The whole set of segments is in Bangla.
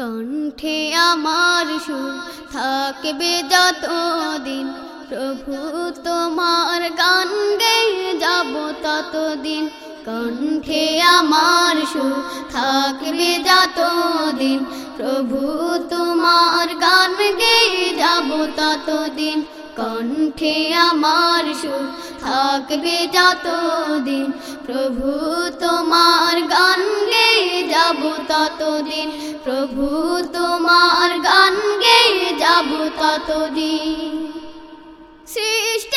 কণ্ঠে আমার সুর থাকবে যতদিন। প্রভু, তোমার গান গেয়ে যাব ততদিন। কণ্ঠে আমার সুর থাকবে যতদিন। প্রভু, তোমার গান গেয়ে যাব ততদিন। কণ্ঠে আমার সুর থাকবে যতদিন। প্রভু, তোমার গান গেয়ে যাব ততদিন। প্রভু, তোমার গান গেয়ে যাব ততদিন। সৃষ্টি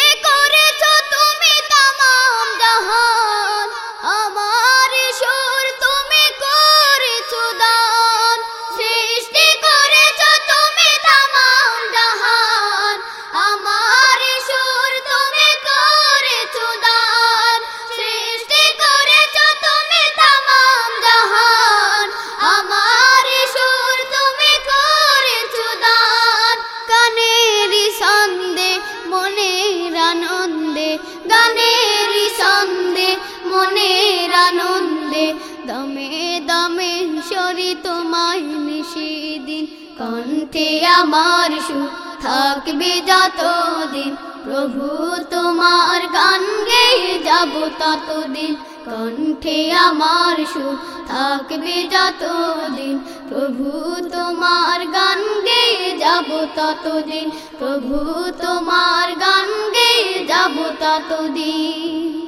কণ্ঠে আমার সুর থাকবে যতদিন। প্রভু, তোমার গান গেয়ে যাব ততদিন। কণ্ঠে আমার সুর থাকবে যতদিন। প্রভু, তোমার গান গেয়ে যাব ততদিন। প্রভু, তোমার গান গেয়ে যাব ততদিন।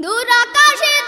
দূর আকাশে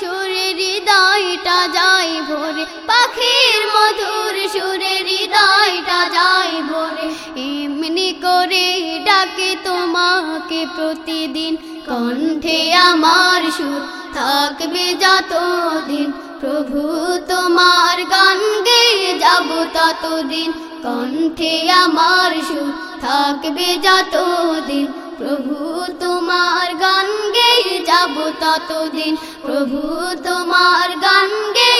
সুরে হৃদয়টা যাই ভরে, পাখির মধুর সুরে হৃদয়টা যাই ভরে। এমনি করে ডাকে তোমাকে প্রতিদিন, কণ্ঠে আমার সুর থাকবে যতদিন। প্রভু, তোমার গান গেয়ে যাব ততদিন, কণ্ঠে আমার সুর থাকবে যতদিন। প্রভু ততদিন প্রভু তোমার গান গেয়ে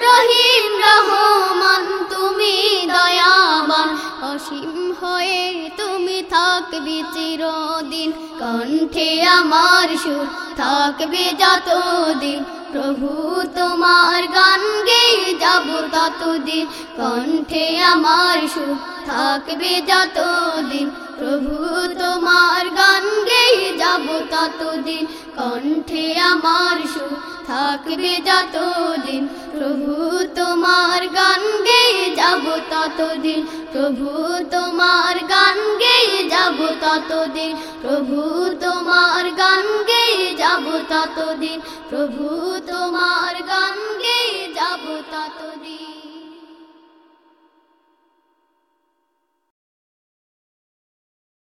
রহিম রহমান, তুমি দয়াবান। অসীম হয়ে তুমি থাকবে চিরদিন। কণ্ঠে আমার সুর থাকবে যতদিন। প্রভু, তোমার গান গেয়ে যাব ততদিন। কণ্ঠে আমার সুর থাকবে যতদিন। প্রভু, তোমার গান গেয়ে যাব ততদিন। কণ্ঠে আমার সুর থাকবে যতদিন। প্রভু তোমার গান গেয়ে যাব ততদিন। প্রভু তোমার গান গেয়ে যাব ততদিন। প্রভু তোমার গান গেয়ে যাব ততদিন। প্রভু তোমার গান গেয়ে যাব ততদিন।